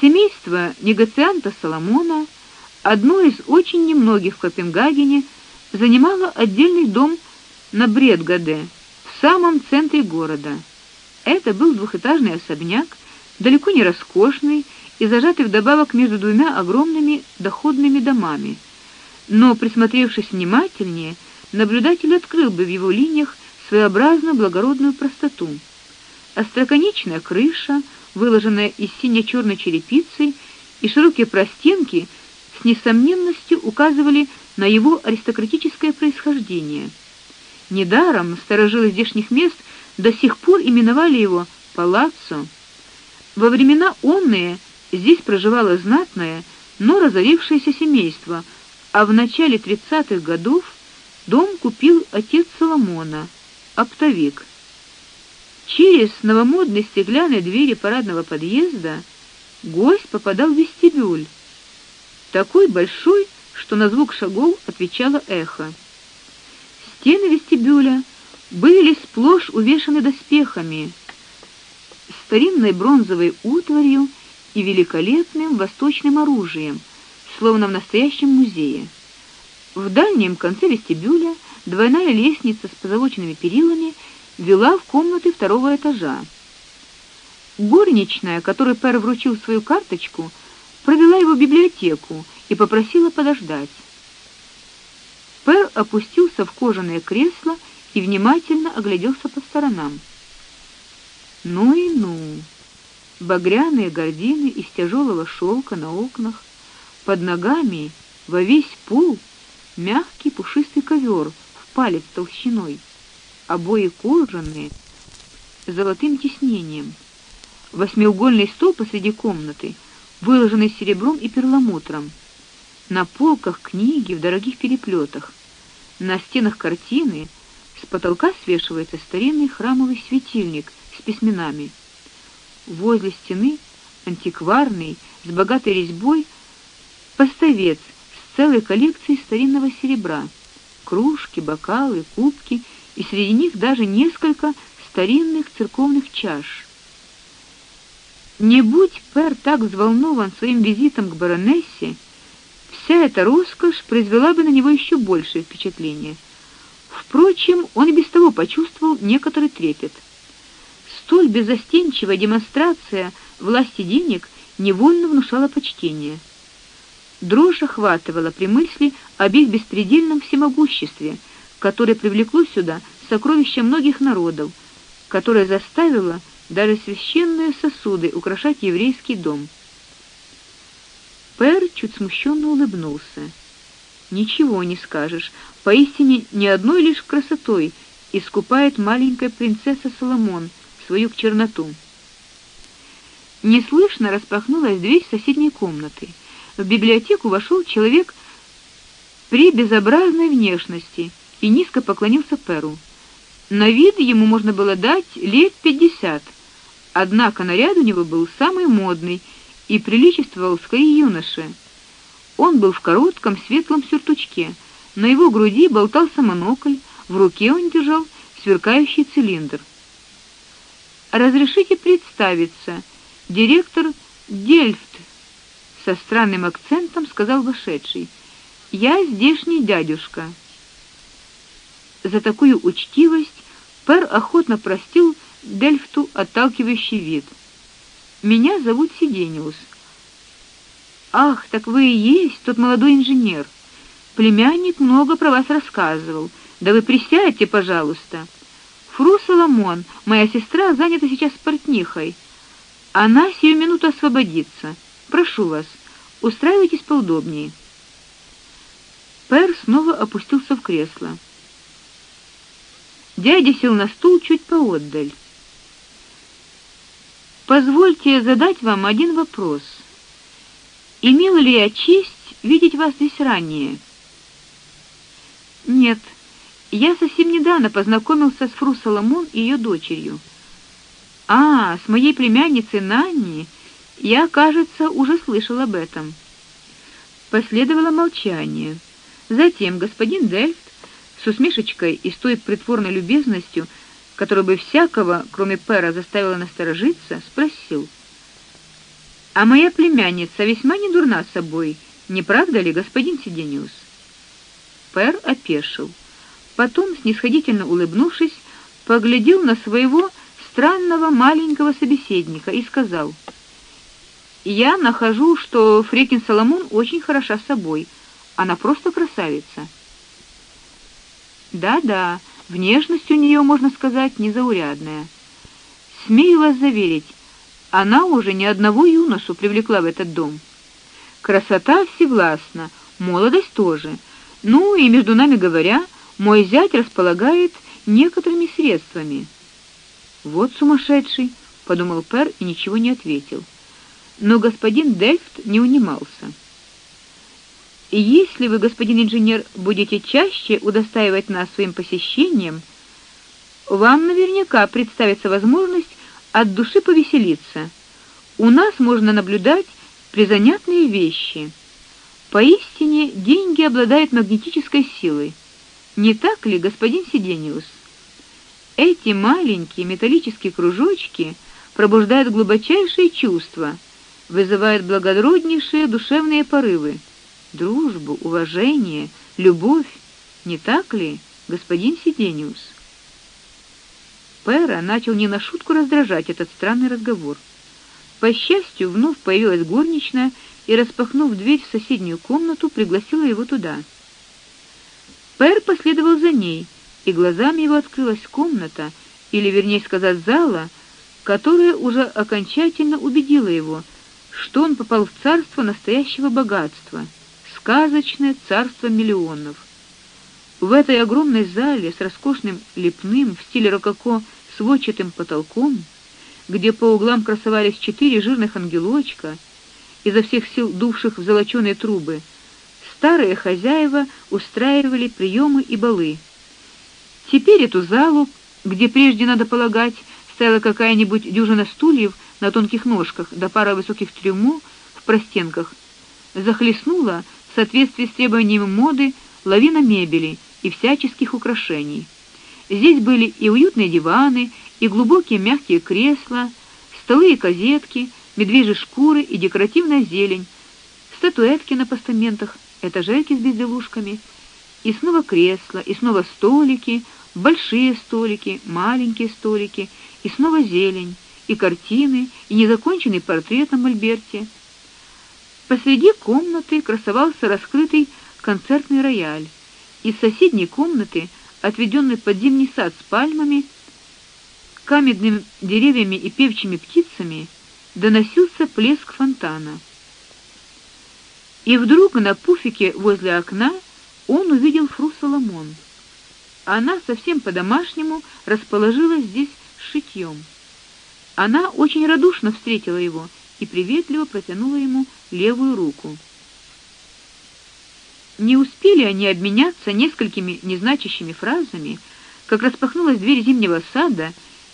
Семейство негацианта Соломона, одно из очень немногих в Копенгагене, занимало отдельный дом на Бредгаде, в самом центре города. Это был двухэтажный особняк, далеко не роскошный и зажатый вдобавок между двумя огромными доходными домами. Но присмотревшись внимательнее, наблюдатель открыл бы в его линиях своеобразную благородную простоту. Остроконечная крыша, выложенная из сине-черной черепицы, и широкие простенки с несомненностью указывали на его аристократическое происхождение. Недаром старожилы здешних мест до сих пор именовали его палаццо. Во времена онные здесь проживало знатное, но разорившееся семейство, а в начале тридцатых годов дом купил отец Соломона, оптовик. Через новомодные стеклянные двери парадного подъезда гость попадал в вестибюль, такой большой, что на звук шагов отвечало эхо. Стены вестибюля были сплошь увешаны доспехами, старинной бронзовой утварью и великолепным восточным оружием, словно в настоящем музее. В дальнем конце вестибюля двойная лестница с позолоченными перилами вела в комнаты второго этажа. Горничная, которой Пер вручил свою карточку, провела его в библиотеку и попросила подождать. Пер опустился в кожаное кресло и внимательно огляделся по сторонам. Ну и ну. Багряные гардины из тяжелого шелка на окнах, под ногами во весь пол мягкий пушистый ковер в палец толщиной обои кожаные, с золотым тиснением. Восьмиугольный стол посреди комнаты, выложенный серебром и перламутром. На полках книги в дорогих переплетах. На стенах картины, с потолка свешивается старинный храмовый светильник с письменами. Возле стены антикварный с богатой резьбой поставец с целой коллекцией старинного серебра: кружки, бокалы, кубки и среди них даже несколько старинных церковных чаш. Не будь Пер так взволнован своим визитом к баронессе, вся эта роскошь произвела бы на него еще большее впечатление. Впрочем, он и без того почувствовал некоторый трепет. Столь беззастенчивая демонстрация власти денег невольно внушала почтение. Дрожь охватывала при мысли об их беспредельном всемогуществе — которое привлекло сюда сокровища многих народов, которое заставило даже священные сосуды украшать еврейский дом. Пер чуть смущенно улыбнулся. Ничего не скажешь, поистине ни одной лишь красотой искупает маленькая принцесса Соломон свою черноту. Неслышно распахнулась дверь соседней комнаты. В библиотеку вошел человек при безобразной внешности и низко поклонился Перу. На вид ему можно было дать лет пятьдесят, однако наряд у него был самый модный и приличествовал скорее юноше. Он был в коротком светлом сюртучке, на его груди болтался монокль, в руке он держал сверкающий цилиндр. Разрешите представиться, директор Дельфт, со странным акцентом сказал вошедший. Я здешний дядюшка. За такую учтивость Пер охотно простил Дельфту отталкивающий вид. Меня зовут Сидениус. Ах, так вы и есть тот молодой инженер. Племянник много про вас рассказывал. Да вы присядьте, пожалуйста. Фру Соломон, моя сестра, занята сейчас портнихой. Она сию минуту освободится. Прошу вас, устраивайтесь поудобнее. Пер снова опустился в кресло. Дядя сел на стул чуть поотдаль. Позвольте задать вам один вопрос. Имел ли я честь видеть вас здесь ранее? Нет. Я совсем недавно познакомился с Фру Соломон и ее дочерью. А, с моей племянницей Нанни я, кажется, уже слышал об этом. Последовало молчание. Затем господин Дельфт с усмешечкой и с той притворной любезностью, которая бы всякого, кроме Пера, заставила насторожиться, спросил: А моя племянница весьма не дурна собой, не правда ли, господин Сидениус? Пер опешил. Потом, снисходительно улыбнувшись, поглядел на своего странного маленького собеседника и сказал: "Я нахожу, что Фрекин Соломон очень хороша собой. Она просто красавица". Да-да, внешность у нее, можно сказать, незаурядная. Смею вас заверить, она уже ни одного юношу привлекла в этот дом. Красота всевластна, молодость тоже. Ну и между нами говоря, мой зять располагает некоторыми средствами. Вот сумасшедший, подумал Пер и ничего не ответил. Но господин Дельфт не унимался. Если вы, господин инженер, будете чаще удостаивать нас своим посещением, вам наверняка представится возможность от души повеселиться. У нас можно наблюдать призанятные вещи. Поистине деньги обладают магнетической силой. Не так ли, господин Сидениус? Эти маленькие металлические кружочки пробуждают глубочайшие чувства, вызывают благороднейшие душевные порывы, дружбу, уважение, любовь, не так ли, господин Сидениус? Пэра начал не на шутку раздражать этот странный разговор. По счастью, вновь появилась горничная и, распахнув дверь в соседнюю комнату, пригласила его туда. Пэр последовал за ней, и глазами его открылась комната, или вернее сказать, зала, которая уже окончательно убедила его, что он попал в царство настоящего богатства, сказочное царство миллионов. В этой огромной зале с роскошным лепным в стиле рококо сводчатым потолком, где по углам красовались четыре жирных ангелочка, изо всех сил дувших в золочёные трубы, старые хозяева устраивали приемы и балы. Теперь эту залу, где прежде надо полагать, стояла какая-нибудь дюжина стульев на тонких ножках да пара высоких трюмо в простенках, захлестнула в соответствии с требованиями моды лавина мебели и всяческих украшений. Здесь были и уютные диваны, и глубокие мягкие кресла, столы и козетки, медвежьи шкуры и декоративная зелень, статуэтки на постаментах, этажерки с безделушками, и снова кресла, и снова столики, большие столики, маленькие столики, и снова зелень, и картины, и незаконченный портрет на мольберте. Посреди комнаты красовался раскрытый концертный рояль. Из соседней комнаты, отведенной под зимний сад с пальмами, каменными деревьями и певчими птицами, доносился плеск фонтана. И вдруг на пуфике возле окна он увидел фру Соломон. Она совсем по-домашнему расположилась здесь шитьем. Она очень радушно встретила его и приветливо протянула ему левую руку. Не успели они обменяться несколькими незначащими фразами, как распахнулась дверь зимнего сада,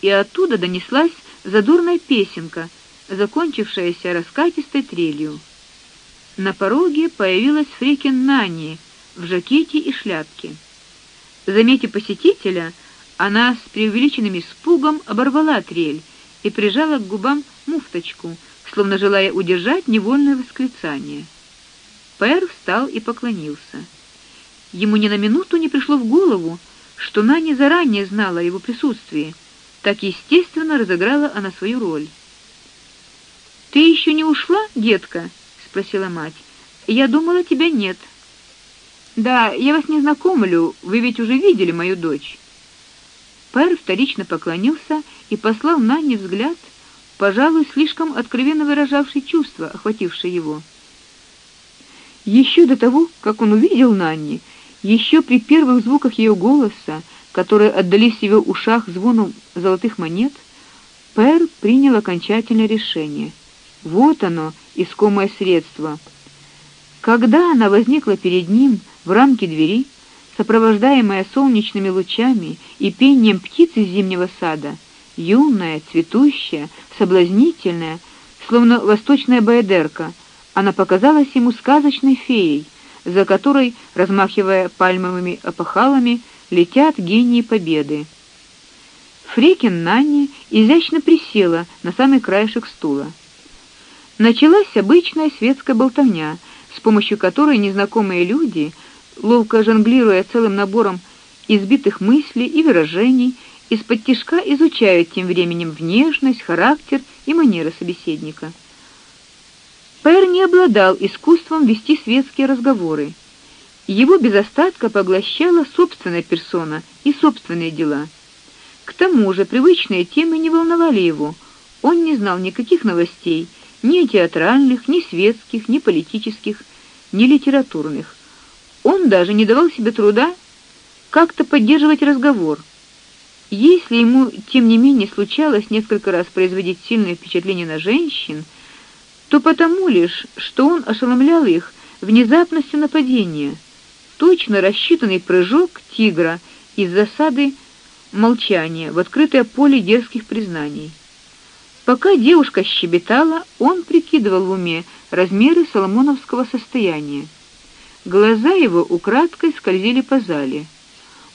и оттуда донеслась задорная песенка, закончившаяся раскатистой трелью. На пороге появилась Фрикин Нани в жакете и шляпке. Заметив посетителя, она с преувеличенным испугом оборвала трель и прижала к губам муфточку, словно желая удержать невольное восклицание. Пэр встал и поклонился. Ему ни на минуту не пришло в голову, что Нани заранее знала о его присутствии. Так естественно разыграла она свою роль. Ты еще не ушла, детка? спросила мать. Я думала, тебя нет. Да, я вас не знакомлю, вы ведь уже видели мою дочь. Пэр вторично поклонился и послал Нани взгляд, пожалуй, слишком откровенно выражавший чувства, охватившие его. Еще до того, как он увидел Нанни, еще при первых звуках ее голоса, которые отдались в его ушах звоном золотых монет, Пер принял окончательное решение. Вот оно, искомое средство. Когда она возникла перед ним в рамке двери, сопровождаемая солнечными лучами и пением птиц из зимнего сада, юная, цветущая, соблазнительная, словно восточная баядерка — она показалась ему сказочной феей, за которой, размахивая пальмовыми опахалами, летят гении победы. Фрекин Нанни изящно присела на самый краешек стула. Началась обычная светская болтовня, с помощью которой незнакомые люди, ловко жонглируя целым набором избитых мыслей и выражений, из-под тишка изучают тем временем внешность, характер и манеры собеседника. Пэр не обладал искусством вести светские разговоры. Его без остатка поглощала собственная персона и собственные дела. К тому же привычные темы не волновали его. Он не знал никаких новостей, ни театральных, ни светских, ни политических, ни литературных. Он даже не давал себе труда как-то поддерживать разговор. Если ему тем не менее случалось несколько раз производить сильное впечатление на женщин, то потому лишь, что он ошеломлял их внезапностью нападения точно рассчитанный прыжок тигра из засады молчания в открытое поле дерзких признаний. Пока девушка щебетала, он прикидывал в уме размеры соломоновского состояния. Глаза его украдкой скользили по зале.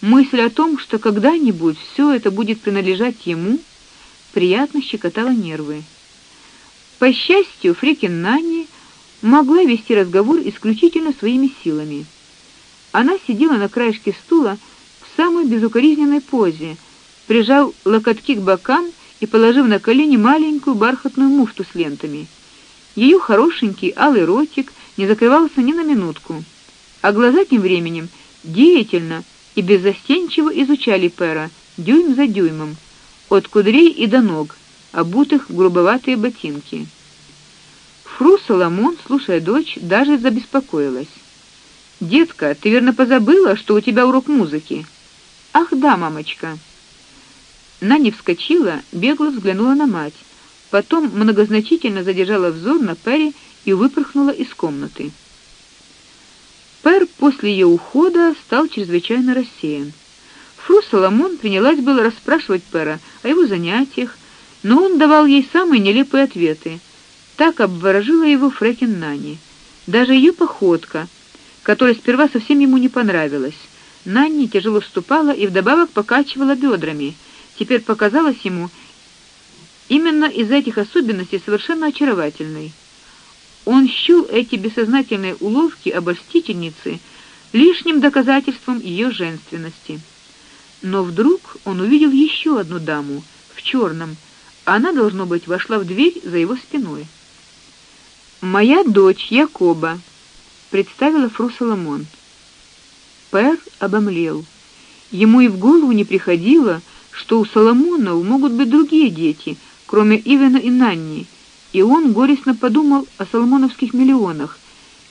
Мысль о том, что когда-нибудь все это будет принадлежать ему, приятно щекотала нервы. По счастью, Фрикин Нани могла вести разговор исключительно своими силами. Она сидела на краешке стула в самой безукоризненной позе, прижав локотки к бокам и положив на колени маленькую бархатную муфту с лентами. Ее хорошенький алый ротик не закрывался ни на минутку, а глаза тем временем деятельно и беззастенчиво изучали Пера дюйм за дюймом, от кудрей и до ног, обутых в грубоватые ботинки. Фру Соломон, слушая дочь, даже забеспокоилась. Детка, ты верно позабыла, что у тебя урок музыки? Ах, да, мамочка. Нани вскочила, бегло взглянула на мать, потом многозначительно задержала взор на Перри и выпорхнула из комнаты. Пер после ее ухода стал чрезвычайно рассеян. Фру Соломон принялась было расспрашивать Пера о его занятиях, но он давал ей самые нелепые ответы. Так обворожила его Фрекен Нани. Даже ее походка — которая сперва совсем ему не понравилась. Нанни тяжело ступала и вдобавок покачивала бедрами. Теперь показалось ему именно из этих особенностей совершенно очаровательной. Он счёл эти бессознательные уловки обольстительницы лишним доказательством ее женственности. Но вдруг он увидел еще одну даму в черном. Она должно быть вошла в дверь за его спиной. Моя дочь Якоба представила фру Соломон. Пер обомлел. Ему и в голову не приходило, что у Соломонов могут быть другие дети, кроме Ивена и Нанни, и он горестно подумал о соломоновских миллионах,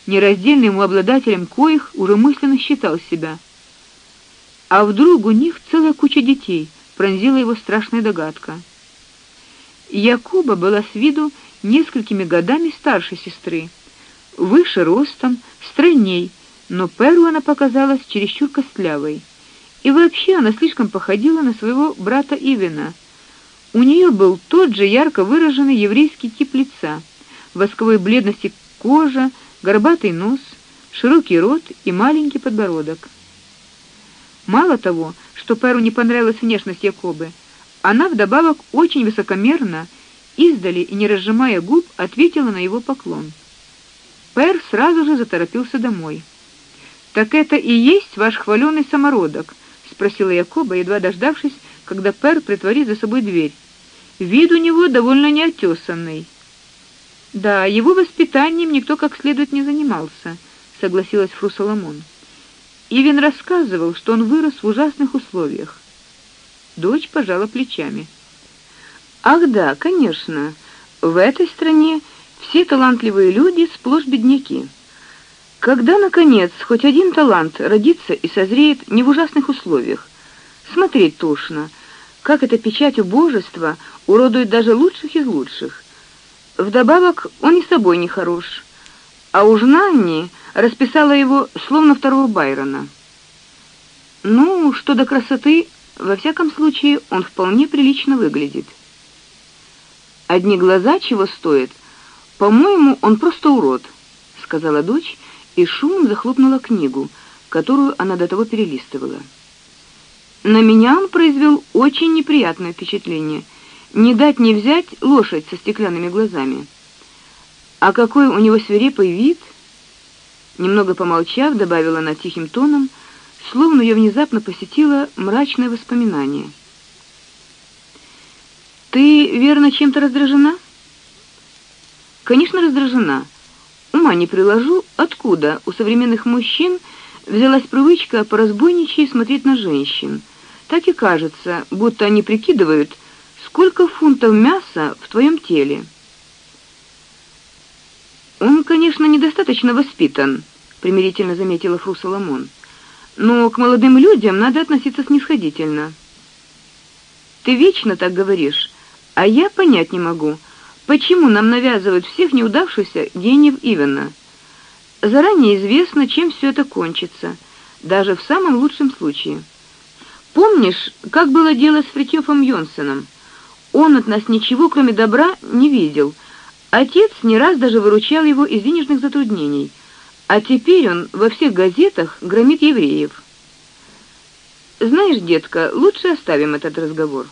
нераздельным обладателем коих уже мысленно считал себя. А вдруг у них целая куча детей, пронзила его страшная догадка. Якоба была с виду несколькими годами старше сестры выше ростом, стройней, но Перу она показалась чересчур костлявой. И вообще она слишком походила на своего брата Ивена. У нее был тот же ярко выраженный еврейский тип лица: восковой бледности кожа, горбатый нос, широкий рот и маленький подбородок. Мало того, что Перу не понравилась внешность Якобы, она вдобавок очень высокомерно, издали и не разжимая губ, ответила на его поклон. Пэр сразу же заторопился домой. Так это и есть ваш хваленый самородок, спросила Якоба, едва дождавшись, когда Пэр притворит за собой дверь. Вид у него довольно неотесанный. Да, его воспитанием никто как следует не занимался, согласилась Фру Соломон. Ивен рассказывал, что он вырос в ужасных условиях. Дочь пожала плечами. Ах да, конечно. В этой стране все талантливые люди сплошь бедняки. Когда наконец хоть один талант родится и созреет не в ужасных условиях, смотреть тошно, как эта печать убожества уродует даже лучших из лучших. Вдобавок, он и собой не хорош. А уж Нанни расписала его словно второго Байрона. Ну, что до красоты, во всяком случае, он вполне прилично выглядит. Одни глаза чего стоят, по-моему, он просто урод, сказала дочь и шумом захлопнула книгу, которую она до того перелистывала. На меня он произвел очень неприятное впечатление. Не дать не взять лошадь со стеклянными глазами. А какой у него свирепый вид! Немного помолчав, добавила она тихим тоном, словно ее внезапно посетило мрачное воспоминание. Ты верно чем-то раздражена? Конечно, раздражена. Ума не приложу, откуда у современных мужчин взялась привычка по разбойничьи смотреть на женщин. Так и кажется, будто они прикидывают, сколько фунтов мяса в твоем теле. Он, конечно, недостаточно воспитан, примирительно заметила фру Соломон. Но к молодым людям надо относиться снисходительно. Ты вечно так говоришь, а я понять не могу, почему нам навязывают всех неудавшихся гениев Ивена. Заранее известно, чем все это кончится, даже в самом лучшем случае. Помнишь, как было дело с Фритьёфом Йонсеном? Он от нас ничего, кроме добра, не видел. Отец не раз даже выручал его из денежных затруднений. А теперь он во всех газетах громит евреев. Знаешь, детка, лучше оставим этот разговор.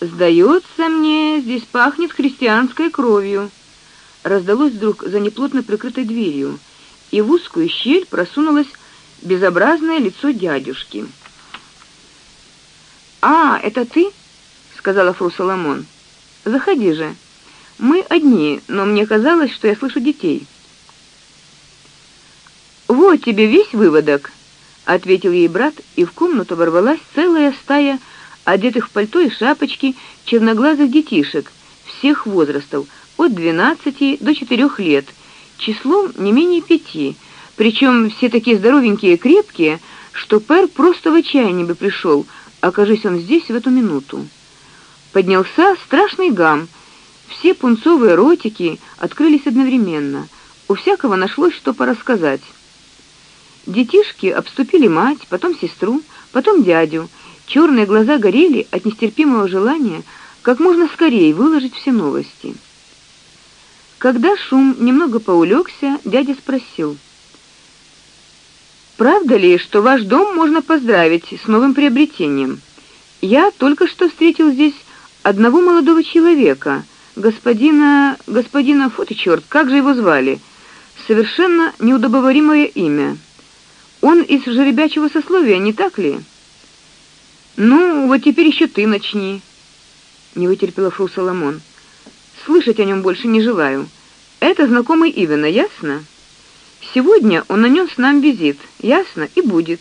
Сдается мне, здесь пахнет христианской кровью. Раздалось вдруг за неплотно прикрытой дверью, и в узкую щель просунулось безобразное лицо дядюшки. А, это ты? сказала фру Соломон. Заходи же. Мы одни, но мне казалось, что я слышу детей. Вот тебе весь выводок, ответил ей брат, и в комнату ворвалась целая стая одетых в пальто и шапочки черноглазых детишек всех возрастов, от двенадцати до четырех лет, числом не менее пяти, причем все такие здоровенькие и крепкие, что Пер просто в отчаяние бы пришел, окажись он здесь в эту минуту. Поднялся страшный гам. Все пунцовые ротики открылись одновременно. У всякого нашлось что порассказать. Детишки обступили мать, потом сестру, потом дядю. Черные глаза горели от нестерпимого желания как можно скорее выложить все новости. Когда шум немного поулегся, дядя спросил: Правда ли, что ваш дом можно поздравить с новым приобретением? Я только что встретил здесь одного молодого человека, господина, господина фу как же его звали? Совершенно неудобоваримое имя. Он из жеребячего сословия, не так ли? Ну, вот теперь еще ты начни. Не вытерпела фру Соломон. Слышать о нем больше не желаю. Это знакомый Ивена, ясно? Сегодня он нанес нам визит, ясно, и будет.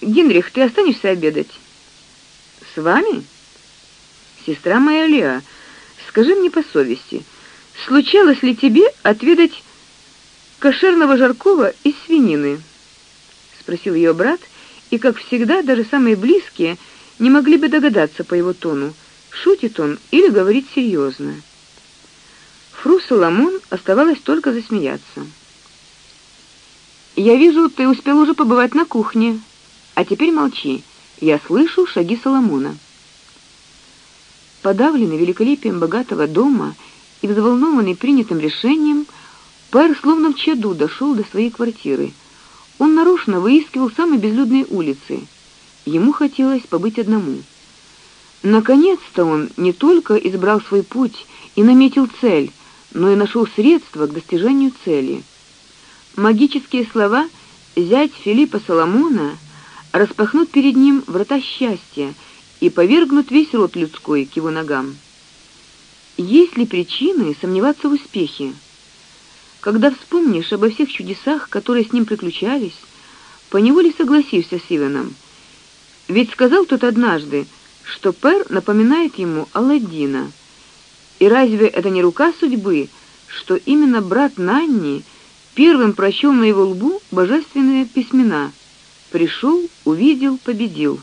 Генрих, ты останешься обедать? С вами? Сестра моя Леа, скажи мне по совести, случалось ли тебе отведать кошерного жаркого из свинины? спросил ее брат и, как всегда, даже самые близкие не могли бы догадаться по его тону, шутит он или говорит серьезно. Фру Соломон оставалось только засмеяться. Я вижу, ты успел уже побывать на кухне. А теперь молчи. Я слышу шаги Соломона. Подавленный великолепием богатого дома и взволнованный принятым решением, Пэр словно в чаду дошел до своей квартиры. Он нарочно выискивал самые безлюдные улицы. Ему хотелось побыть одному. Наконец-то он не только избрал свой путь и наметил цель, но и нашел средства к достижению цели. Магические слова зять Филиппа Соломона распахнут перед ним врата счастья и повергнут весь род людской к его ногам. Есть ли причины сомневаться в успехе? Когда вспомнишь обо всех чудесах, которые с ним приключались, поневоле согласишься с Иваном. Ведь сказал тот однажды, что Пер напоминает ему Аладдина. И разве это не рука судьбы, что именно брат Нанни первым прочел на его лбу божественные письмена: пришел, увидел, победил.